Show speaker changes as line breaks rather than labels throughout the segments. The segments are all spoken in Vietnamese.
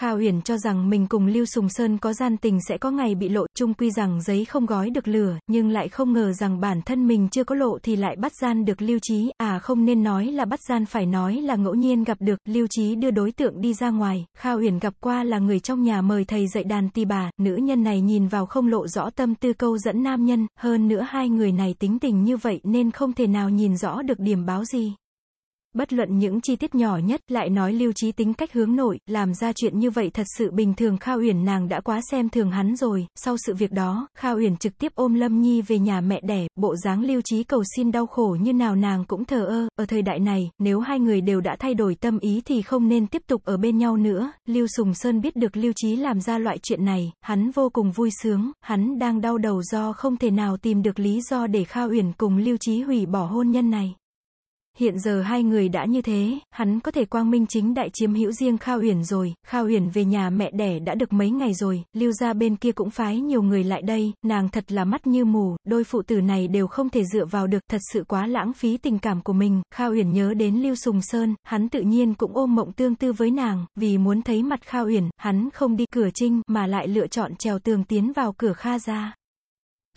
Kha Uyển cho rằng mình cùng Lưu Sùng Sơn có gian tình sẽ có ngày bị lộ, chung quy rằng giấy không gói được lửa, nhưng lại không ngờ rằng bản thân mình chưa có lộ thì lại bắt gian được Lưu Trí, à không nên nói là bắt gian phải nói là ngẫu nhiên gặp được, Lưu Trí đưa đối tượng đi ra ngoài, Kha Uyển gặp qua là người trong nhà mời thầy dạy đàn tỳ bà, nữ nhân này nhìn vào không lộ rõ tâm tư câu dẫn nam nhân, hơn nữa hai người này tính tình như vậy nên không thể nào nhìn rõ được điểm báo gì. Bất luận những chi tiết nhỏ nhất, lại nói lưu trí tính cách hướng nội, làm ra chuyện như vậy thật sự bình thường Kha Uyển nàng đã quá xem thường hắn rồi, sau sự việc đó, Kha Uyển trực tiếp ôm Lâm Nhi về nhà mẹ đẻ, bộ dáng lưu trí cầu xin đau khổ như nào nàng cũng thờ ơ, ở thời đại này, nếu hai người đều đã thay đổi tâm ý thì không nên tiếp tục ở bên nhau nữa, Lưu Sùng Sơn biết được lưu trí làm ra loại chuyện này, hắn vô cùng vui sướng, hắn đang đau đầu do không thể nào tìm được lý do để Kha Uyển cùng lưu trí hủy bỏ hôn nhân này. Hiện giờ hai người đã như thế, hắn có thể quang minh chính đại chiếm hữu riêng Kha Uyển rồi, Kha Uyển về nhà mẹ đẻ đã được mấy ngày rồi, lưu ra bên kia cũng phái nhiều người lại đây, nàng thật là mắt như mù, đôi phụ tử này đều không thể dựa vào được, thật sự quá lãng phí tình cảm của mình, Kha Uyển nhớ đến Lưu Sùng Sơn, hắn tự nhiên cũng ôm mộng tương tư với nàng, vì muốn thấy mặt Kha Uyển, hắn không đi cửa trinh, mà lại lựa chọn trèo tường tiến vào cửa Kha ra.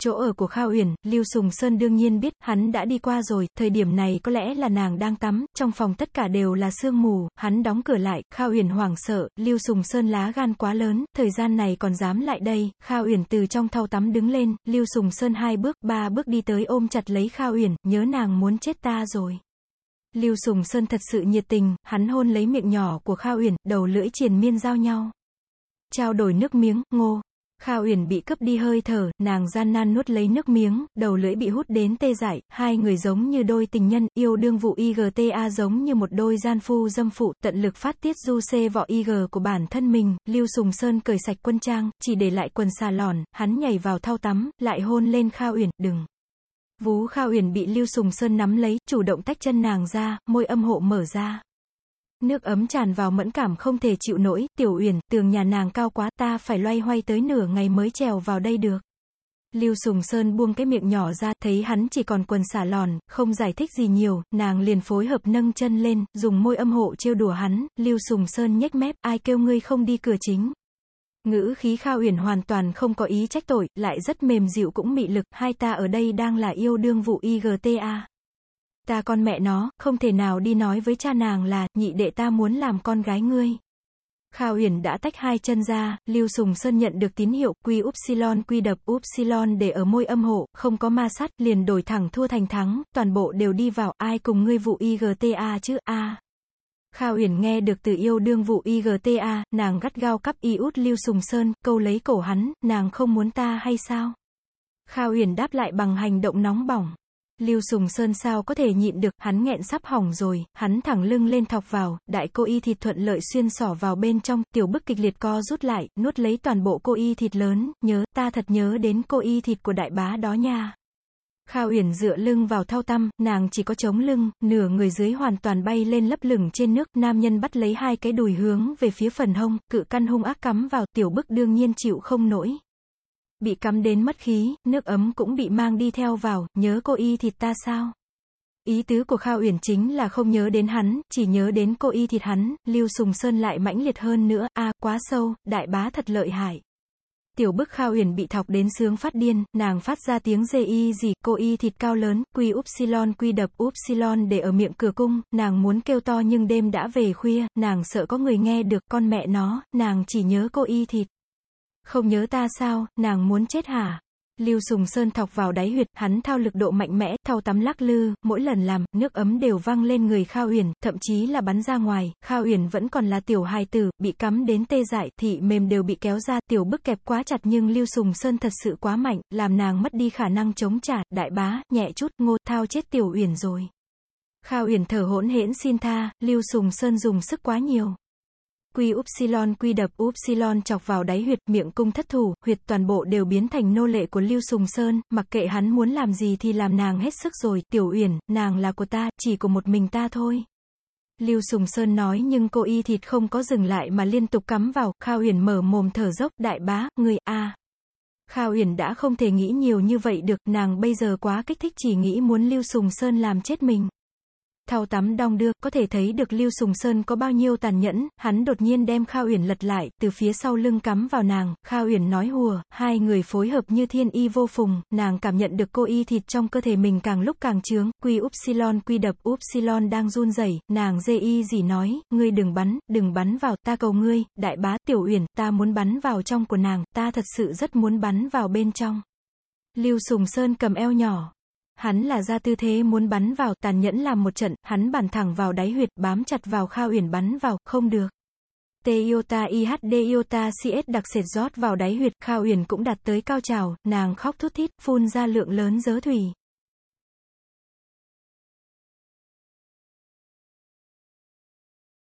Chỗ ở của Kha Uyển, Lưu Sùng Sơn đương nhiên biết, hắn đã đi qua rồi, thời điểm này có lẽ là nàng đang tắm, trong phòng tất cả đều là sương mù, hắn đóng cửa lại, Kha Uyển hoảng sợ, Lưu Sùng Sơn lá gan quá lớn, thời gian này còn dám lại đây, Kha Uyển từ trong thau tắm đứng lên, Lưu Sùng Sơn hai bước, ba bước đi tới ôm chặt lấy Kha Uyển, nhớ nàng muốn chết ta rồi. Lưu Sùng Sơn thật sự nhiệt tình, hắn hôn lấy miệng nhỏ của Kha Uyển, đầu lưỡi triền miên giao nhau. Trao đổi nước miếng, ngô, Kha Uyển bị cướp đi hơi thở, nàng gian nan nuốt lấy nước miếng, đầu lưỡi bị hút đến tê dại, hai người giống như đôi tình nhân, yêu đương vụ IGTA giống như một đôi gian phu dâm phụ, tận lực phát tiết du xê vỏ IG của bản thân mình, Lưu Sùng Sơn cởi sạch quân trang, chỉ để lại quần xà lòn, hắn nhảy vào thao tắm, lại hôn lên Kha Uyển, đừng. Vú Kha Uyển bị Lưu Sùng Sơn nắm lấy, chủ động tách chân nàng ra, môi âm hộ mở ra. Nước ấm tràn vào mẫn cảm không thể chịu nổi, tiểu uyển, tường nhà nàng cao quá, ta phải loay hoay tới nửa ngày mới trèo vào đây được. Lưu Sùng Sơn buông cái miệng nhỏ ra, thấy hắn chỉ còn quần xả lòn, không giải thích gì nhiều, nàng liền phối hợp nâng chân lên, dùng môi âm hộ trêu đùa hắn, Lưu Sùng Sơn nhếch mép, ai kêu ngươi không đi cửa chính. Ngữ khí Kha Uyển hoàn toàn không có ý trách tội, lại rất mềm dịu cũng mị lực, hai ta ở đây đang là yêu đương vụ IGTA. Ta con mẹ nó, không thể nào đi nói với cha nàng là, nhị đệ ta muốn làm con gái ngươi. Kha Uyển đã tách hai chân ra, Lưu Sùng Sơn nhận được tín hiệu, quy upsilon quy đập upsilon để ở môi âm hộ, không có ma sát, liền đổi thẳng thua thành thắng, toàn bộ đều đi vào, ai cùng ngươi vụ IGTA chứ, a. Kha Uyển nghe được từ yêu đương vụ IGTA, nàng gắt gao cắp y út Lưu Sùng Sơn, câu lấy cổ hắn, nàng không muốn ta hay sao? Kha Uyển đáp lại bằng hành động nóng bỏng. Lưu Sùng Sơn sao có thể nhịn được, hắn nghẹn sắp hỏng rồi, hắn thẳng lưng lên thọc vào, đại cô y thịt thuận lợi xuyên sỏ vào bên trong, tiểu bức kịch liệt co rút lại, nuốt lấy toàn bộ cô y thịt lớn, nhớ, ta thật nhớ đến cô y thịt của đại bá đó nha. Kha Uyển dựa lưng vào thao tăm, nàng chỉ có chống lưng, nửa người dưới hoàn toàn bay lên lấp lửng trên nước, nam nhân bắt lấy hai cái đùi hướng về phía phần hông, cự căn hung ác cắm vào, tiểu bức đương nhiên chịu không nổi bị cắm đến mất khí, nước ấm cũng bị mang đi theo vào, nhớ cô y thịt ta sao? Ý tứ của Kha Uyển chính là không nhớ đến hắn, chỉ nhớ đến cô y thịt hắn, Lưu Sùng Sơn lại mãnh liệt hơn nữa, a quá sâu, đại bá thật lợi hại. Tiểu bức Kha Uyển bị thọc đến sướng phát điên, nàng phát ra tiếng dê y gì, cô y thịt cao lớn, quy upsilon quy đập upsilon để ở miệng cửa cung, nàng muốn kêu to nhưng đêm đã về khuya, nàng sợ có người nghe được, con mẹ nó, nàng chỉ nhớ cô y thịt. Không nhớ ta sao, nàng muốn chết hả? Lưu Sùng Sơn thọc vào đáy huyệt, hắn thao lực độ mạnh mẽ, thao tắm lắc lư, mỗi lần làm, nước ấm đều văng lên người Kha Uyển, thậm chí là bắn ra ngoài, Kha Uyển vẫn còn là tiểu hài tử, bị cắm đến tê dại, thị mềm đều bị kéo ra, tiểu bức kẹp quá chặt nhưng Lưu Sùng Sơn thật sự quá mạnh, làm nàng mất đi khả năng chống trả, đại bá, nhẹ chút, ngô, thao chết tiểu Uyển rồi. Kha Uyển thở hỗn hển xin tha, Lưu Sùng Sơn dùng sức quá nhiều. Quy upsilon quy đập upsilon chọc vào đáy huyệt miệng cung thất thủ, huyệt toàn bộ đều biến thành nô lệ của Lưu Sùng Sơn, mặc kệ hắn muốn làm gì thì làm nàng hết sức rồi, tiểu uyển, nàng là của ta, chỉ của một mình ta thôi. Lưu Sùng Sơn nói nhưng cô y thịt không có dừng lại mà liên tục cắm vào, Kha Uyển mở mồm thở dốc, đại bá, người a. À. Kha Uyển đã không thể nghĩ nhiều như vậy được, nàng bây giờ quá kích thích chỉ nghĩ muốn Lưu Sùng Sơn làm chết mình thao tắm đong đưa, có thể thấy được Lưu Sùng Sơn có bao nhiêu tàn nhẫn, hắn đột nhiên đem Kha Uyển lật lại, từ phía sau lưng cắm vào nàng, Kha Uyển nói hùa, hai người phối hợp như thiên y vô phùng, nàng cảm nhận được cô y thịt trong cơ thể mình càng lúc càng trướng, quy upsilon quy đập upsilon đang run rẩy, nàng dê y gì nói, ngươi đừng bắn, đừng bắn vào, ta cầu ngươi, đại bá, tiểu Uyển, ta muốn bắn vào trong của nàng, ta thật sự rất muốn bắn vào bên trong. Lưu Sùng Sơn cầm eo nhỏ. Hắn là ra tư thế muốn bắn vào, tàn nhẫn làm một trận, hắn bắn thẳng vào đáy huyệt, bám chặt vào Kha Uyển bắn vào, không được. T iota IHD iota CS đặc sệt rót vào đáy huyệt, Kha Uyển cũng đạt tới cao trào, nàng khóc thút thít, phun ra lượng lớn dớ thủy.